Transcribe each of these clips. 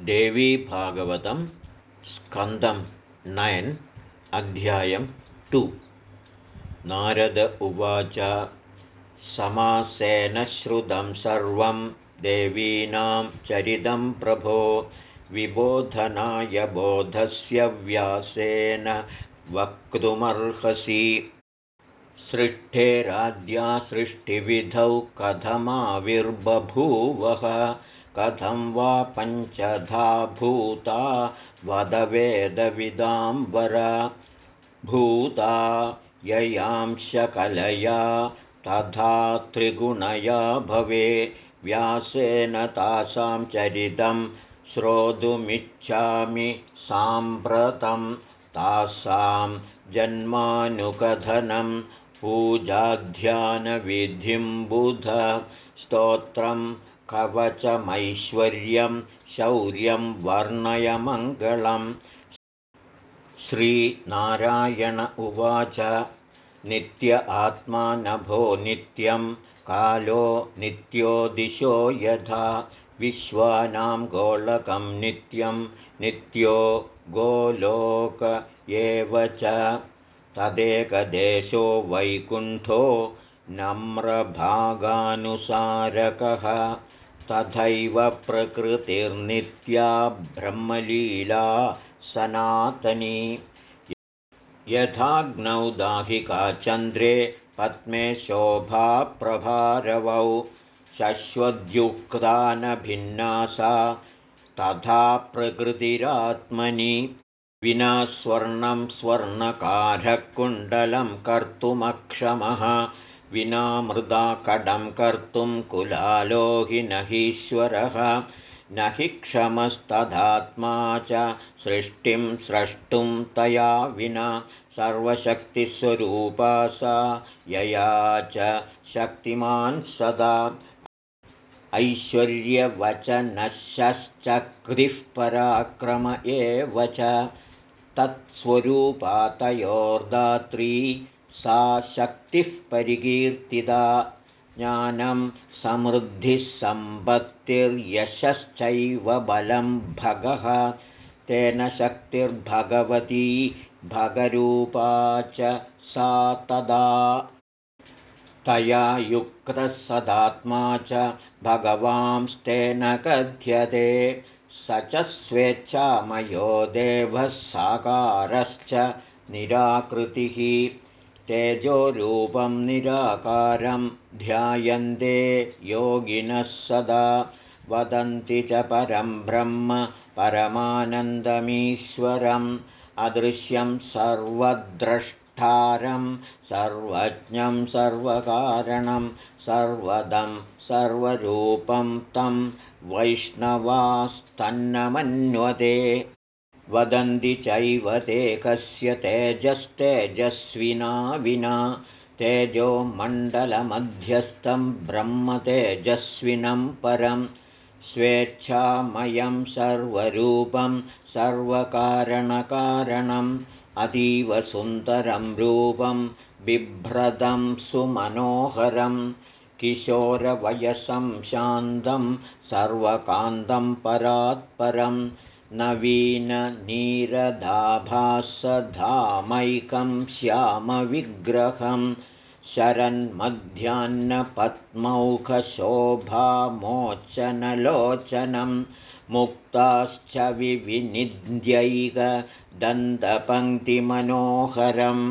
देवीभागवतं स्कन्दं नयन् अध्यायं टु। नारद उवाच समासेन श्रुतं सर्वं देवीनां चरितं प्रभो विबोधनाय बोधस्य व्यासेन वक्तुमर्हसि। सृष्टेराद्या सृष्टिविधौ कथमाविर्बभूवः कथं वा पञ्चधा भूता वदवेदविदाम्बर भूता ययांशकलया तथा त्रिगुणया भवे व्यासेन तासां चरितं श्रोतुमिच्छामि साम्प्रतं तासां जन्मानुकथनं पूजाध्यानविधिं बुध स्तोत्रं कवचमैश्वर्यं शौर्यं वर्णयमङ्गलम्। श्रीनारायण उवाच नित्य आत्मा नभो नित्यं कालो नित्यो दिशो यथा। विश्वानां गोलकं नित्यं नित्यो गोलोक एव च। तदेकदेशो वैकुण्ठो नम्रभागानुसारकः तथैव प्रकृतिर्नित्या ब्रह्मलीला सनातनी। यथाग्नौ दाहिका चन्द्रे पद्मे शोभाप्रभारवौ शश्वद्युक्ता न भिन्ना सा तथा प्रकृतिरात्मनि। विना स्वर्णं स्वर्णकारकुण्डलं कर्तुमक्षमः विना मृदाकडं कर्तुं कुलालोहिनहीश्वरः न हि क्षमस्तदात्मा च सृष्टिं स्रष्टुं तया विना सर्वशक्तिस्वरूपा सा यया च शक्तिमान् सदा। ऐश्वर्यवचनश्चक्रिः पराक्रम एव च तत्स्वरूपातयोर्दात्री सा शक्तिः परिकीर्तिता ज्ञानं समृद्धिः सम्पत्तिर्यशश्चैव बलं भगः। तेन शक्तिर्भगवती भगरूपा च सा तदा। तया युक्तः सदात्मा च भगवांस्तेन कथ्यते। स च स्वेच्छामयो देवः साकारश्च निराकृतिः तेजोरूपं निराकारं ध्यायन्ते योगिनः सदा। वदन्ति च परं ब्रह्म परमानन्दमीश्वरम्। अदृश्यं सर्वद्रष्टारं सर्वज्ञं सर्वकारणं सर्वदं सर्वरूपं तं वैष्णवास्तन्नमन्वते वदन्ति चैव ते कस्य तेजस्तेजस्विना विना। तेजोमण्डलमध्यस्थं ब्रह्मतेजस्विनं परं। स्वेच्छामयं सर्वरूपं सर्वकारणकारणम् अतीवसुन्दरं रूपं बिभ्रदं सुमनोहरं। किशोरवयसं शान्तं सर्वकान्तं परात्परम् नवीननीरदाभासधामैकं श्यामविग्रहं शरन्मध्याह्नपद्मौखशोभामोचनलोचनं मुक्ताश्च विविनिद्यैकदन्तपङ्क्तिमनोहरम्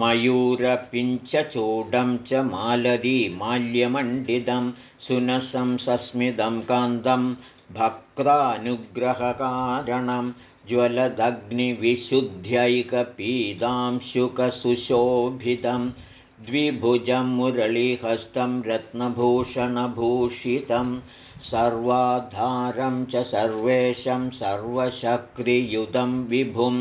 मयूरपिञ्चचूडं च माल्यमण्डितं सुनसं सस्मितं कान्तं भक्तानुग्रहकारणं ज्वलदग्निविशुद्ध्यैकपीतांशुकसुशोभितं द्विभुजं मुरळीहस्तं रत्नभूषणभूषितं सर्वाधारं च सर्वेशं सर्वशक्तियुतं विभुं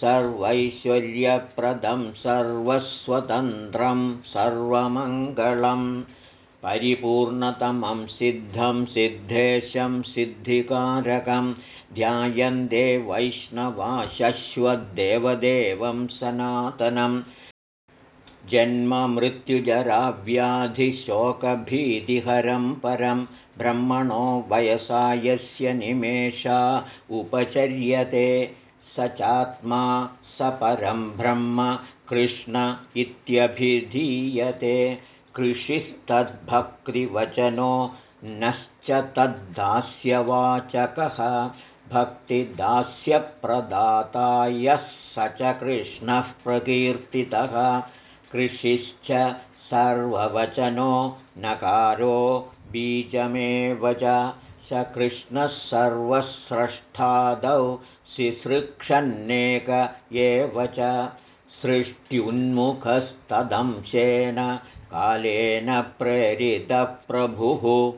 सर्वैश्वर्यप्रदं सर्वस्वतन्त्रं सर्वमङ्गलम् परिपूर्णतमं सिद्धं सिद्धेशं सिद्धिकारकं ध्यायन्ते वैष्णवा शश्वद्देवदेवं सनातनं जन्ममृत्युजराव्याधिशोकभीतिहरं परं ब्रह्मणो वयसा यस्य निमेषा उपचर्यते। स चात्मा स परं ब्रह्म कृष्ण इत्यभिधीयते कृषिस्तद्भक्तिवचनो नश्च तद्दास्यवाचकः। भक्तिदास्यप्रदाता यः स च कृष्णः प्रकीर्तितः। कृषिश्च सर्ववचनो नकारो बीजमेव च। स कृष्णः सर्वस्रष्टादौ शिसृक्षन्नेक एव च। सृष्ट्युन्मुखस्तदंशेन कालेन प्रेरितप्रभुः।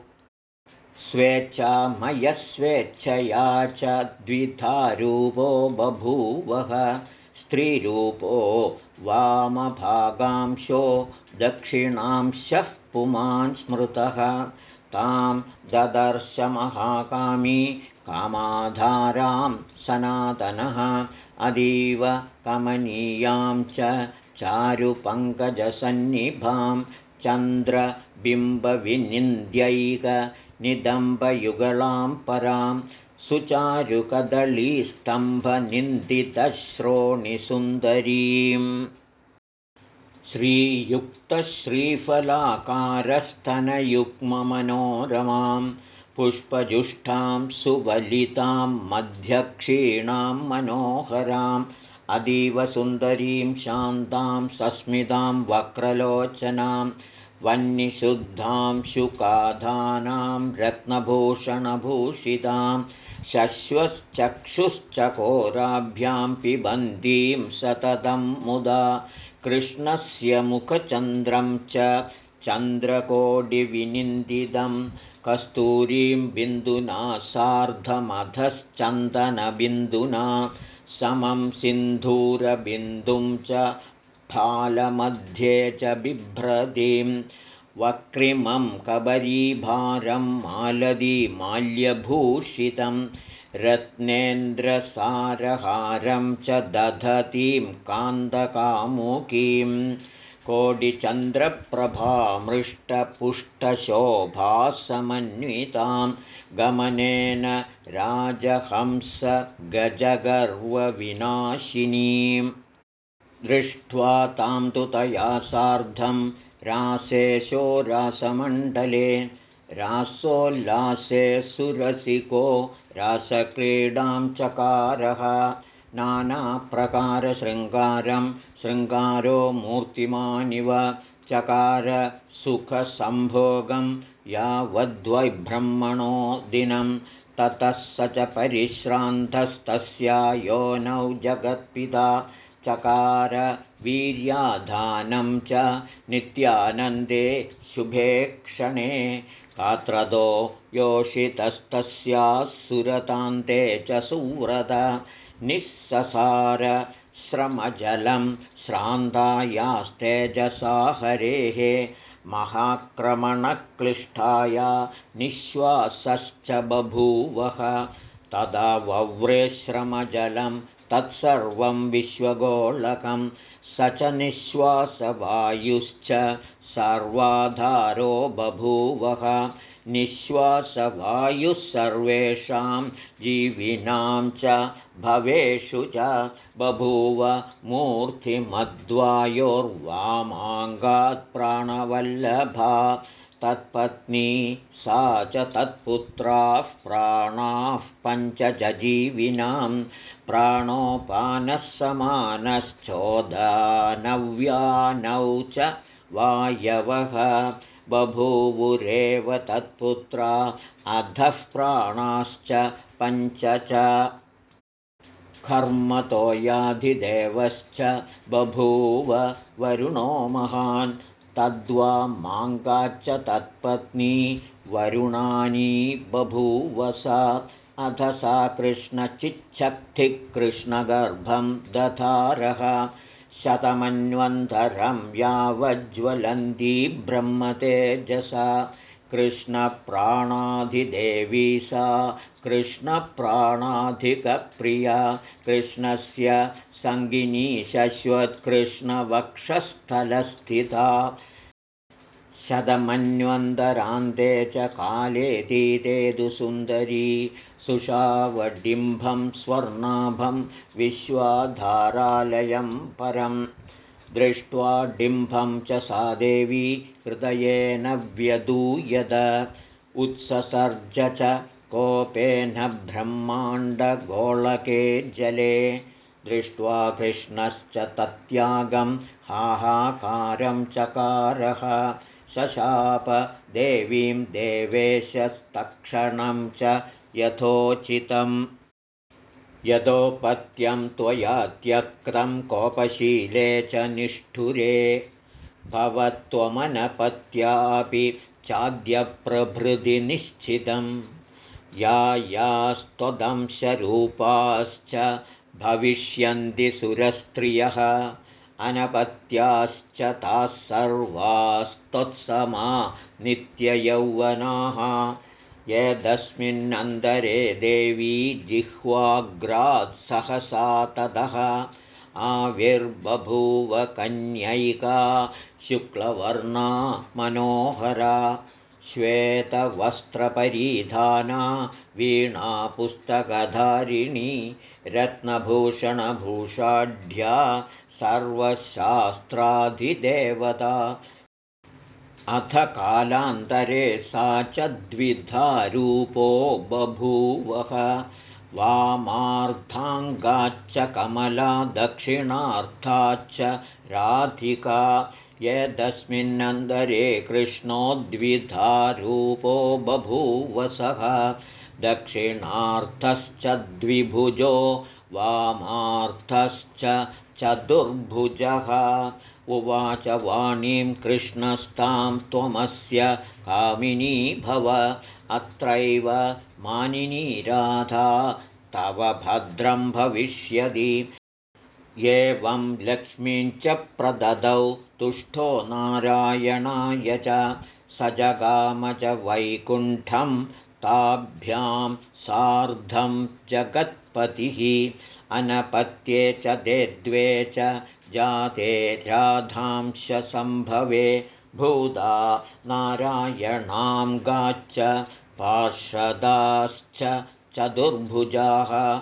स्वेच्छामयस्वेच्छया च द्विधारूपो बभूवः। स्त्रीरूपो वामभागांशो दक्षिणांशः पुमान् स्मृतः। तां ददर्शमहाकामी कामाधारां सनातनः। अतीव कमनीयां च चारुपङ्कजसन्निभां चन्द्रबिम्बविनिन्द्यैकनिदम्बयुगलां परां सुचारुकदलीस्तम्भनिन्दितश्रोणिसुन्दरीम्। श्रीयुक्तश्रीफलाकारस्तनयुग्ममनोरमां पुष्पजुष्टां सुवलितां मध्यक्षीणां मनोहराम् अतीवसुन्दरीं शान्तां सस्मितां वक्रलोचनां वह्निशुद्धां शुकाधानां रत्नभूषणभूषितां शश्वश्चक्षुश्चकोराभ्यां पिबन्तीं सततं मुदा कृष्णस्य मुखचन्द्रं च चन्द्रकोटिविनिन्दितं कस्तूरीं बिन्दुना सार्धमधश्चन्दनबिन्दुना समं सिन्धूरबिन्दुं च फालमध्ये च बिभ्रतीं वक्रिमं कबरीभारं माल्यभूषितं रत्नेन्द्रसारहारं च दधतीं कान्तकामुकीं कोटिचन्द्रप्रभामृष्टपुष्टशोभासमन्वितां गमनेन राजहंसगजगर्वविनाशिनीं दृष्ट्वा तां तु तया सार्धं रासेशो रासमण्डले रासोल्लासे सुरसिको रासक्रीडां चकारः नानाप्रकारशृङ्गारं शृङ्गारो मूर्तिमानिव चकार सुखसम्भोगं यावद्वैब्रह्मणो दिनं ततः स च परिश्रान्तस्तस्या योनौ जगत्पिता चकार वीर्याधानं च नित्यानन्दे शुभे क्षणे कात्रदो योषितस्तस्याः सुरतान्ते च सुव्रत निःससार श्रमजलं श्रान्तायास्तेजसा हरेः महाक्रमणक्लिष्टाया निःश्वासश्च बभूवः तदा वव्रेश्रमजलं तत्सर्वं विश्वगोलकं स च निःश्वासवायुश्च सर्वाधारो बभूवः निःश्वासवायुः सर्वेषां जीविनां च भवेषु च बभूव मूर्तिमद्वायोर्वामाङ्गात्प्राणवल्लभा तत्पत्नी सा च तत्पुत्राः प्राणाः पञ्चजीविनां प्राणोपानः समानश्चोदानव्यानौ च वायवः बभूवुरेव तत्पुत्रा अधः प्राणाश्च पञ्च च कर्मतोयाधिदेवश्च बभूव वरुणो महान् तद्वा माङ्गाच्च तत्पत्नी वरुणानी बभूव सा अथ सा कृष्णचिच्छक्तिकृष्णगर्भं दधारः शतमन्वन्तरं यावज्ज्वलन्ती ब्रह्मतेजसा। कृष्णप्राणाधिदेवी सा। कृष्णप्राणाधिकप्रिया। कृष्णस्य सङ्गिनी शश्वत्कृष्णवक्षस्थलस्थिता। शतमन्वन्तरान्ते च कालेतीते सुन्दरी सुषावडिम्भं स्वर्णाभं विश्वाधारालयं परं। दृष्ट्वा डिम्भं च सा देवी हृदयेन व्यदूयद। उत्ससर्ज च कोपेन ब्रह्माण्डगोलके जले। दृष्ट्वा कृष्णश्च तत्यागं हाहाकारं चकारः। शशाप देवीं देवेशस्तक्षणं च यथोचितं यदोपत्यं त्वया त्यक्तं कोपशीले च निष्ठुरे। भवत्वमनपत्यापि चाद्यप्रभृति निश्चितं या यास्त्वदंशरूपाश्च भविष्यन्ति सुरस्त्रियः। अनपत्याश्च ताः सर्वास्त्वत्समा नित्ययौवनाः यदस्मिन्नन्तरे देवी जिह्वाग्रात् सहसा ततः आविर्बभूवकन्यैका शुक्लवर्णा मनोहरा श्वेतवस्त्रपरिधाना वीणापुस्तकधारिणी रत्नभूषणभूषाढ्या सर्वशास्त्राधिदेवता अथ कालान्तरे सा च द्विधारूपो बभूवः। वामार्थाङ्गाच्च कमला दक्षिणार्थाच्च राधिका। यदस्मिन्नन्तरे कृष्णो द्विधारूपो बभूवसः। दक्षिणार्थश्च द्विभुजो वामार्थश्च चतुर्भुजः उवाच वाणीं कृष्णस्तां त्वमस्य कामिनी भव। अत्रैव मानिनी राधा तव भद्रं भविष्यति। एवं लक्ष्मीं च प्रददौ तुष्टो नारायणाय च। स जगाम च वैकुण्ठं ताभ्यां सार्धं जगत्पतिः। अनपत्ये च ते द्वे च जाते राधांशसम्भवे भूता नारायणां गाच्च पार्षदाश्च चतुर्भुजाः।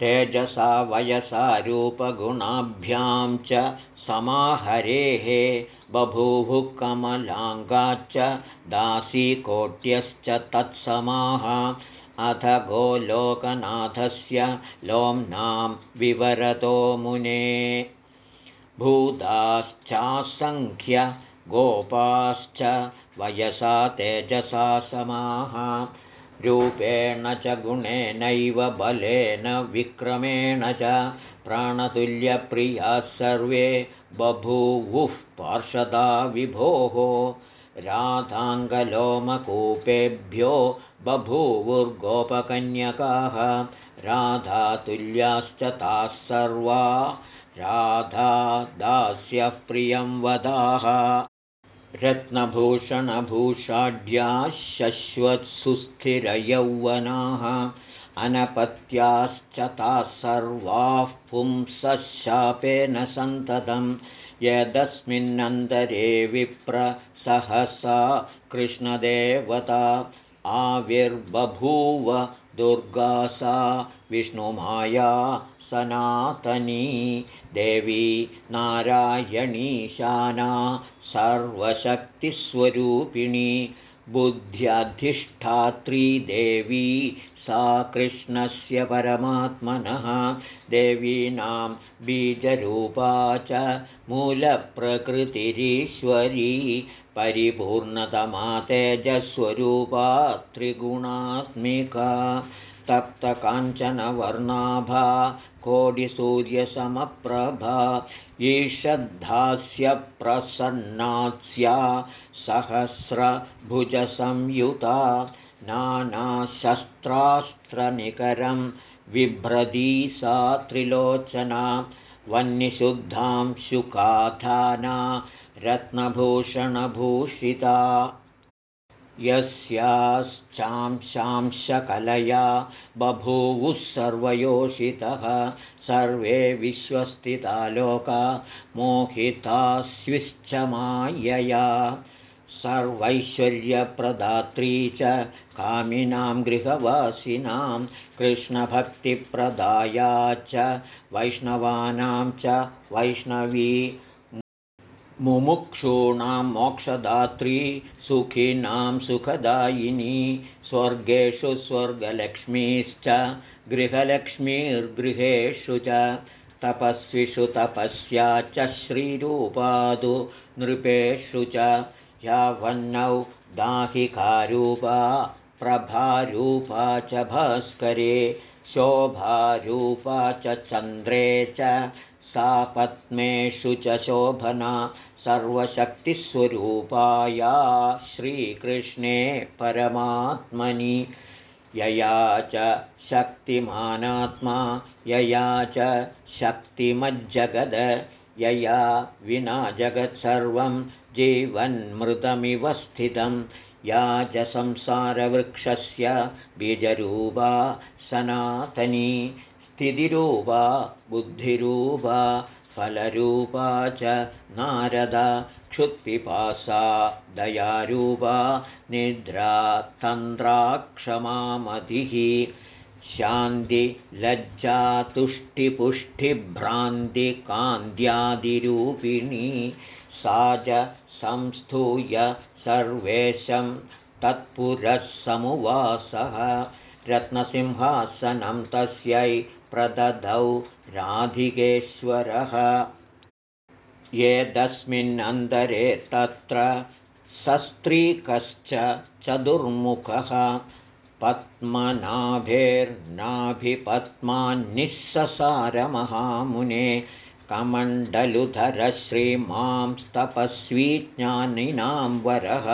तेजसा वयसा रूपगुणाभ्यां च समाहरेः। बभूवुः कमलाङ्गाच्च दासीकोट्यश्च तत्समाः अथ गोलोकनाथस्य लोम्नां विवरतो मुने। भूताश्चासङ्ख्य गोपाश्च वयसा तेजसा समाः। रूपेण च गुणेनैव बलेन विक्रमेण च प्राणतुल्यप्रियाः सर्वे बभूवुः पार्षदा विभोः। राधाङ्गलोमकूपेभ्यो बभूवुर्गोपकन्यकाः राधातुल्याश्च ताः सर्वा। राधा दास्यः प्रियं वदाः। रत्नभूषणभूषाढ्याः शश्वत्सुस्थिरयौवनाः। अनपत्याश्च ताः सर्वाः पुंसशापेन सन्ततं यदस्मिन्नन्तरे विप्र सहसा कृष्णदेवता आविर्बभूव दुर्गासा विष्णुमाया सनातनी देवी नारायणीशाना सर्वशक्तिस्वरूपिणी बुद्ध्यधिष्ठात्री देवी सा कृष्णस्य परमात्मनः देवीनां बीजरूपा च मूलप्रकृतिरीश्वरी परिपूर्णतमा तेजस्वरूपा त्रिगुणात्मिका तप्तकाञ्चनवर्णाभा कोटिसूर्यसमप्रभा ईषद्धास्य प्रसन्नात्स्या सहस्रभुजसंयुता नानाशस्त्रास्त्रनिकरं बिभ्रदी सा त्रिलोचना वह्निशुद्धां शुकाथाना रत्नभूषणभूषिता। यस्याश्चांशांशकलया बभूवुः सर्वयोषितः सर्वे विश्वस्थिता लोका मोहितास्विश्च मायया। सर्वैश्वर्यप्रदात्री च कामिनां गृहवासिनां कृष्णभक्तिप्रदाया च वैष्णवानां च वैष्णवी मुमुक्षूणां मोक्षदात्री सुखिनां सुखदायिनी स्वर्गेषु स्वर्गलक्ष्मीश्च गृहलक्ष्मीर्गृहेषु च तपस्विषु तपस्या च श्रीरूपादु नृपेषु च यावन्नौ दाहिकारूपा प्रभारूपा च भास्करे शोभारूपा च चन्द्रे च सा पद्मेषु च शोभना सर्वशक्तिस्वरूपाया श्रीकृष्णे परमात्मनि। यया च शक्तिमानात्मा यया च शक्तिमज्जगद यया विना जगत्सर्वं जीवन्मृतमिव स्थितं। या च संसारवृक्षस्य बीजरूपा सनातनी स्थितिरूपा बुद्धिरूपा फलरूपा च नारद क्षुत्पिपासा दयारूपा निद्रा तन्द्राक्षमामतिः शान्तिलज्जातुष्टिपुष्टिभ्रान्तिकान्त्यादिरूपिणी सा च संस्थूय सर्वेशं तत्पुरः समुवासः रत्नसिंहासनं तस्यै प्रददौ राधिकेश्वरः। एतस्मिन्नन्तरे तत्र सस्त्रीकश्च चतुर्मुखः। पद्मनाभेर्नाभिपद्मान्निःससारमहामुने कमण्डलुधरश्रीमांस्तपस्वीज्ञानिनां वरः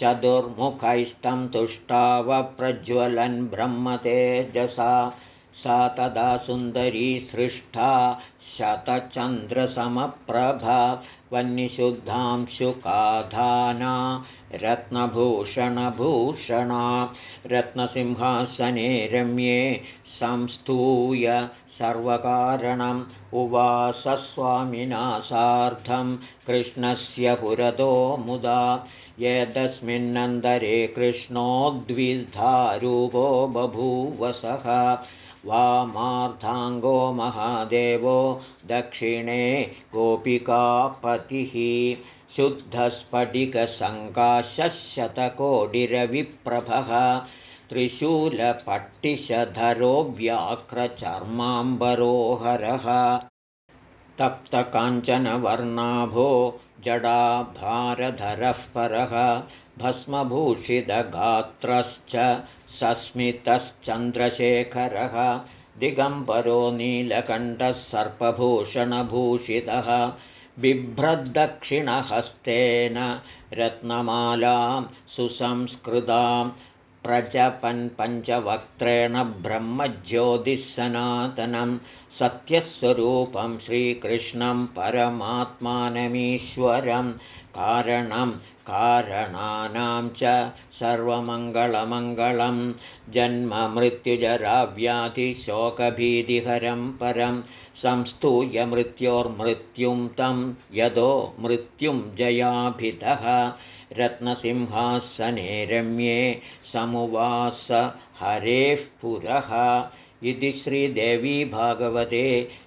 चतुर्मुखैस्तं तुष्टावप्रज्वलन् ब्रह्मतेजसा। सा तदा सुन्दरी सृष्टा शतचन्द्रसमप्रभा वह्निशुद्धांशुकाधाना रत्नभूषणभूषणा रत्नसिंहासने रम्ये संस्तूय सर्वकारणम् उवासस्वामिना सार्धं कृष्णस्य पुरतो मुदा यदस्मिन्नन्तरे कृष्णोद्विधारूपो बभूवसः वामार्धाङ्गो महादेवो दक्षिणे गोपिकापतिः शुद्धस्फटिकसङ्काशशतकोटिरविप्रभः त्रिशूलपट्टिशधरो व्याघ्रचर्माम्बरोहरः तप्तकाञ्चनवर्णाभो जडाभारधरः परः भस्मभूषितगात्रश्च सस्मितश्चन्द्रशेखरः दिगम्बरो नीलकण्ठः सर्पभूषणभूषितः बिभ्रद्दक्षिणहस्तेन रत्नमालां सुसंस्कृतां प्रजपन्पञ्चवक्त्रेण ब्रह्मज्योतिःसनातनं सत्यस्वरूपं श्रीकृष्णं परमात्मानमीश्वरं कारणं कारणानां च सर्वमङ्गलमङ्गलं जन्ममृत्युजराव्याधिशोकभीतिहरं परं संस्तूय मृत्योर्मृत्युं तं यदो मृत्युं जयाभितः रत्नसिंहासने रम्ये समुवास हरेः पुरः इति श्रीदेवी भागवते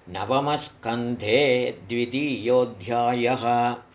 नवमस्कन्धे द्वितीयोऽध्यायः